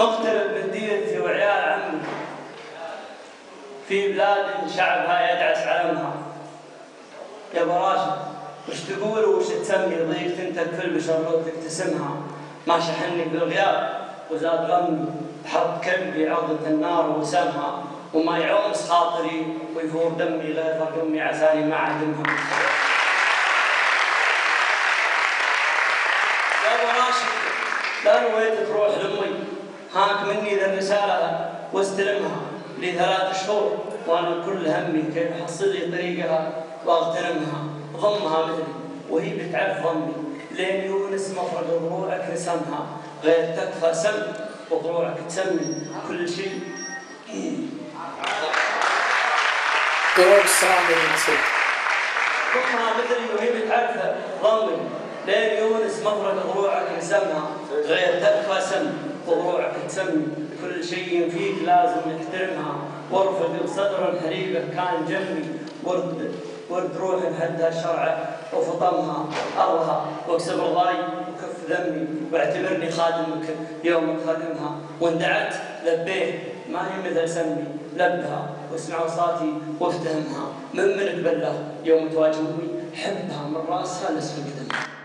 مغترب من ديرتي وعيال عمي في بلاد شعبها يدعس علمها يا ابو راشد وش تقول وش تسمي ضيقت انت بكل بشر لو تقتسمها ما شحني بالغياب. وزاد غمي بحط كلبي عقدة النار وسمها. وما يعومس خاطري ويفور دمي غير فرق امي عساني ما عدمها. يا ابو راشد لا نويت تروح لأمي. هاك مني ذا الرسالة واستلمها لي ثلاث شهور وأنا كل همي كيف أحصل لي طريقها وأغتنمها. ضمها مثلي. وهي بتعرف ضمي. لين يونس مفرق ضروعك رسمها. غير تكفى سم وضروعك تسمي كل شيء. السلام ضمها مثلي وهي بتعرف ضمي. لين يونس مفرق ضروعك رسمها. غير تكفى سم وضروعك تسمي كل شيء فيك لازم نحترمها وارفق بصدر حريقك كان جنبي. ورد ورد روحي بهدها شرعه وفطمها. ارها واكسب الغاي وكف ذمي واعتبرني خادمك يوم خادمها. وإن دعت لبيت ما هي مثل سمي. لبها واسمع صوتي وافتهمها. من منك بالله يوم تواجهني؟ حبها من رأسها لاسفل قدمها